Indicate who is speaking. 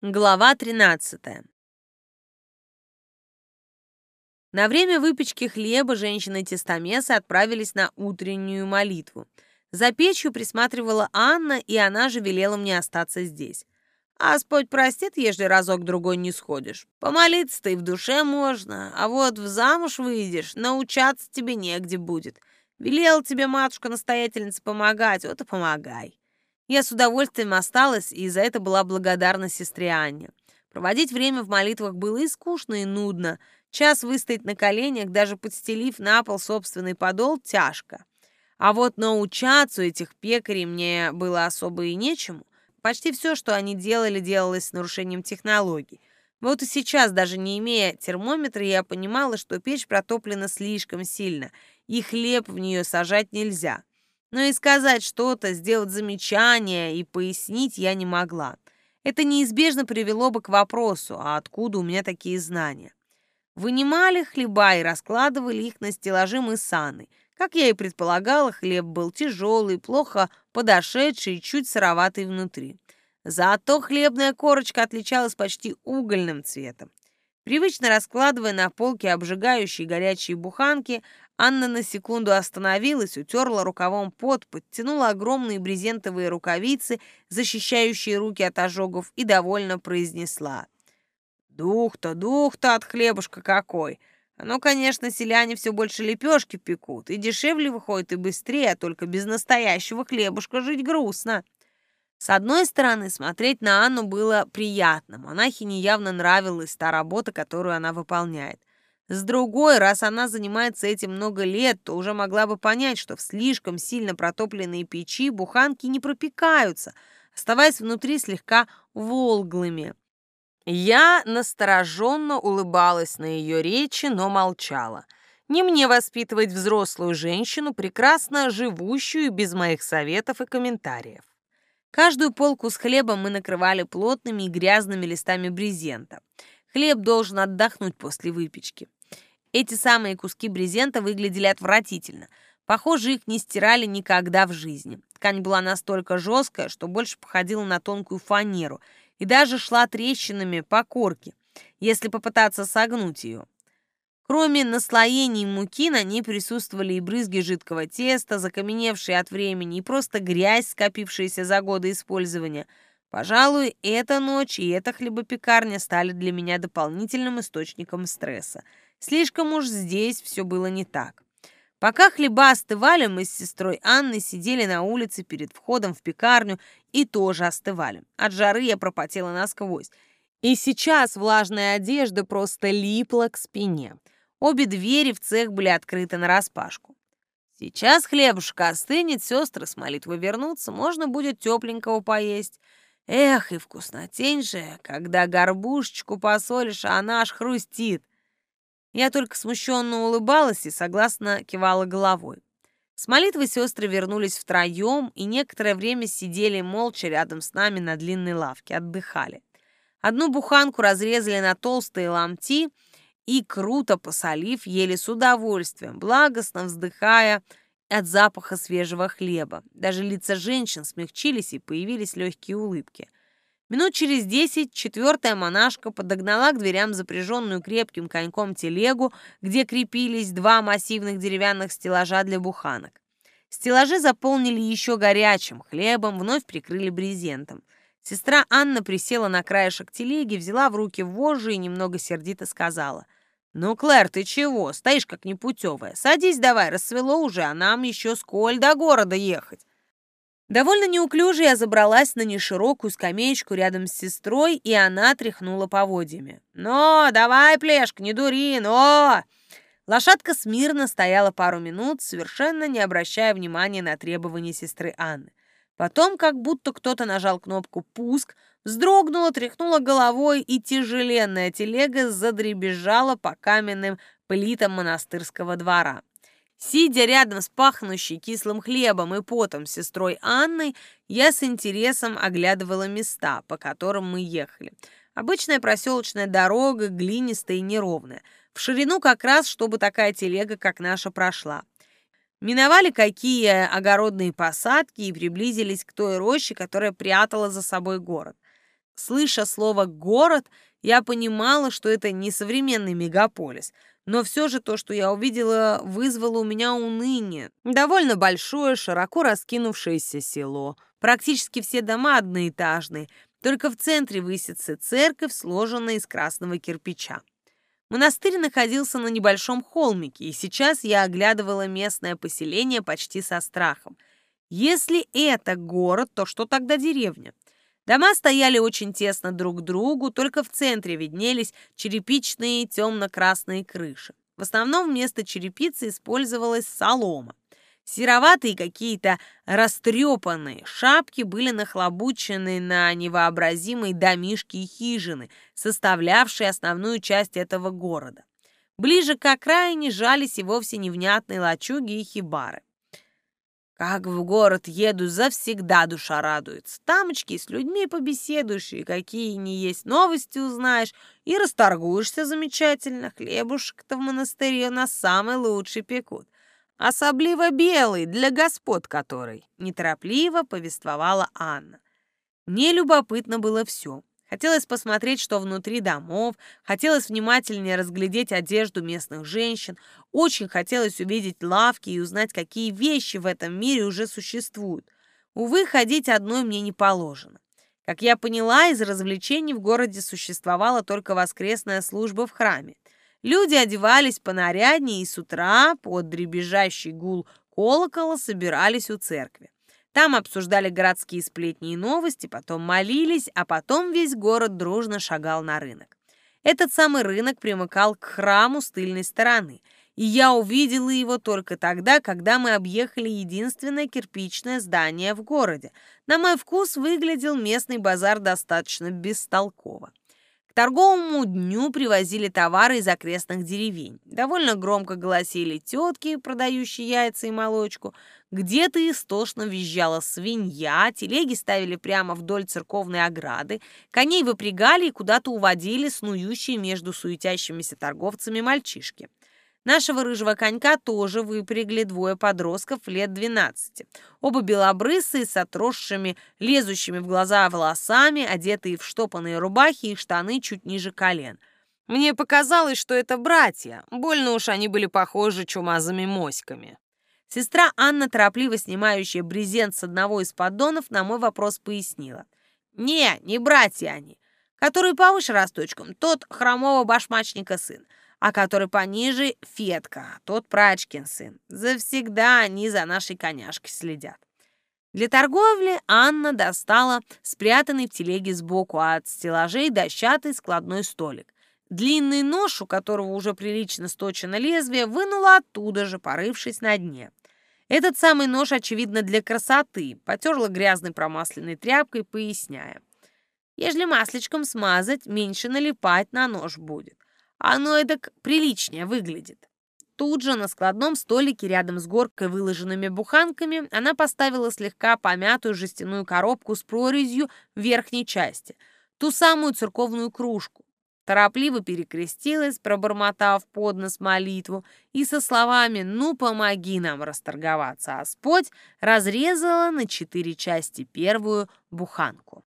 Speaker 1: Глава 13. На время выпечки хлеба женщины Тестамеса отправились на утреннюю молитву. За печью присматривала Анна, и она же велела мне остаться здесь. А Господь простит, ежели разок-другой не сходишь. Помолиться-то и в душе можно, а вот в замуж выйдешь, научаться тебе негде будет. Велела тебе матушка-настоятельница помогать, вот и помогай. Я с удовольствием осталась и за это была благодарна сестре Анне. Проводить время в молитвах было и скучно, и нудно. Час выстоять на коленях, даже подстелив на пол собственный подол, тяжко. А вот научаться у этих пекарей мне было особо и нечему. Почти все, что они делали, делалось с нарушением технологий. Вот и сейчас, даже не имея термометра, я понимала, что печь протоплена слишком сильно, и хлеб в нее сажать нельзя. Но и сказать что-то, сделать замечание и пояснить я не могла. Это неизбежно привело бы к вопросу, а откуда у меня такие знания? Вынимали хлеба и раскладывали их на стеллажи мы с Анной. Как я и предполагала, хлеб был тяжелый, плохо подошедший и чуть сыроватый внутри. Зато хлебная корочка отличалась почти угольным цветом. Привычно раскладывая на полке обжигающие горячие буханки, Анна на секунду остановилась, утерла рукавом пот, подтянула огромные брезентовые рукавицы, защищающие руки от ожогов, и довольно произнесла. «Дух-то, дух-то от хлебушка какой! Оно, конечно, селяне все больше лепешки пекут, и дешевле выходит, и быстрее, а только без настоящего хлебушка жить грустно». С одной стороны, смотреть на Анну было приятно. Монахине явно нравилась та работа, которую она выполняет. С другой, раз она занимается этим много лет, то уже могла бы понять, что в слишком сильно протопленные печи буханки не пропекаются, оставаясь внутри слегка волглыми. Я настороженно улыбалась на ее речи, но молчала. Не мне воспитывать взрослую женщину, прекрасно живущую без моих советов и комментариев. Каждую полку с хлебом мы накрывали плотными и грязными листами брезента. Хлеб должен отдохнуть после выпечки. Эти самые куски брезента выглядели отвратительно. Похоже, их не стирали никогда в жизни. Ткань была настолько жесткая, что больше походила на тонкую фанеру и даже шла трещинами по корке, если попытаться согнуть ее. Кроме наслоений муки, на ней присутствовали и брызги жидкого теста, закаменевшие от времени, и просто грязь, скопившаяся за годы использования. Пожалуй, эта ночь и эта хлебопекарня стали для меня дополнительным источником стресса. Слишком уж здесь все было не так. Пока хлеба остывали, мы с сестрой Анной сидели на улице перед входом в пекарню и тоже остывали. От жары я пропотела насквозь. И сейчас влажная одежда просто липла к спине. Обе двери в цех были открыты нараспашку. Сейчас хлебушка остынет, сестры с молитвы вернутся, можно будет тепленького поесть. Эх, и вкуснотень же, когда горбушечку посолишь, а она аж хрустит. Я только смущенно улыбалась и согласно кивала головой. С молитвы сестры вернулись втроем и некоторое время сидели молча рядом с нами на длинной лавке, отдыхали. Одну буханку разрезали на толстые ломти и, круто посолив, ели с удовольствием, благостно вздыхая от запаха свежего хлеба. Даже лица женщин смягчились и появились легкие улыбки. Минут через десять четвертая монашка подогнала к дверям запряженную крепким коньком телегу, где крепились два массивных деревянных стеллажа для буханок. Стеллажи заполнили еще горячим хлебом, вновь прикрыли брезентом. Сестра Анна присела на краешек телеги, взяла в руки вожжи и немного сердито сказала. «Ну, Клэр, ты чего? Стоишь как непутевая. Садись давай, рассвело уже, а нам еще сколь до города ехать». Довольно неуклюже я забралась на неширокую скамеечку рядом с сестрой, и она тряхнула поводьями. «Но, давай, плешка, не дури, но!» Лошадка смирно стояла пару минут, совершенно не обращая внимания на требования сестры Анны. Потом, как будто кто-то нажал кнопку «пуск», вздрогнула, тряхнула головой, и тяжеленная телега задребезжала по каменным плитам монастырского двора. Сидя рядом с пахнущей кислым хлебом и потом сестрой Анной, я с интересом оглядывала места, по которым мы ехали. Обычная проселочная дорога, глинистая и неровная. В ширину как раз, чтобы такая телега, как наша, прошла. Миновали какие огородные посадки и приблизились к той роще, которая прятала за собой город. Слыша слово «город», я понимала, что это не современный мегаполис, но все же то, что я увидела, вызвало у меня уныние. Довольно большое, широко раскинувшееся село. Практически все дома одноэтажные, только в центре высится церковь, сложенная из красного кирпича. Монастырь находился на небольшом холмике, и сейчас я оглядывала местное поселение почти со страхом. Если это город, то что тогда деревня? Дома стояли очень тесно друг к другу, только в центре виднелись черепичные темно-красные крыши. В основном вместо черепицы использовалась солома. Сероватые какие-то растрепанные шапки были нахлобучены на невообразимые домишки и хижины, составлявшие основную часть этого города. Ближе к окраине жались и вовсе невнятные лачуги и хибары. Как в город еду, завсегда душа радуется. Тамочки с людьми побеседуешь, и какие не есть новости узнаешь, и расторгуешься замечательно. Хлебушек-то в монастыре у нас самый лучший пекут. Особливо белый, для господ который, неторопливо повествовала Анна. Мне любопытно было все. Хотелось посмотреть, что внутри домов, хотелось внимательнее разглядеть одежду местных женщин, очень хотелось увидеть лавки и узнать, какие вещи в этом мире уже существуют. Увы, ходить одной мне не положено. Как я поняла, из развлечений в городе существовала только воскресная служба в храме. Люди одевались понаряднее и с утра под дребезжащий гул колокола собирались у церкви. Там обсуждали городские сплетни и новости, потом молились, а потом весь город дружно шагал на рынок. Этот самый рынок примыкал к храму с тыльной стороны, и я увидела его только тогда, когда мы объехали единственное кирпичное здание в городе. На мой вкус выглядел местный базар достаточно бестолково торговому дню привозили товары из окрестных деревень. Довольно громко голосили тетки, продающие яйца и молочку. Где-то истошно визжала свинья, телеги ставили прямо вдоль церковной ограды, коней выпрягали и куда-то уводили снующие между суетящимися торговцами мальчишки. Нашего рыжего конька тоже выпрягли двое подростков лет 12. Оба белобрысые, с отросшими, лезущими в глаза волосами, одетые в штопанные рубахи и штаны чуть ниже колен. Мне показалось, что это братья. Больно уж они были похожи чумазыми моськами. Сестра Анна, торопливо снимающая брезент с одного из поддонов, на мой вопрос пояснила. «Не, не братья они. Который повыше росточком, тот хромого башмачника сын а который пониже — Фетка, тот Прачкин сын. Завсегда они за нашей коняшкой следят. Для торговли Анна достала спрятанный в телеге сбоку от стеллажей дощатый складной столик. Длинный нож, у которого уже прилично сточено лезвие, вынула оттуда же, порывшись на дне. Этот самый нож, очевидно, для красоты, потерла грязной промасленной тряпкой, поясняя. Ежели масличком смазать, меньше налипать на нож будет. Оно эдак приличнее выглядит. Тут же на складном столике рядом с горкой выложенными буханками она поставила слегка помятую жестяную коробку с прорезью в верхней части, ту самую церковную кружку. Торопливо перекрестилась, пробормотав под нос молитву, и со словами «Ну, помоги нам расторговаться, Господь!» разрезала на четыре части первую буханку.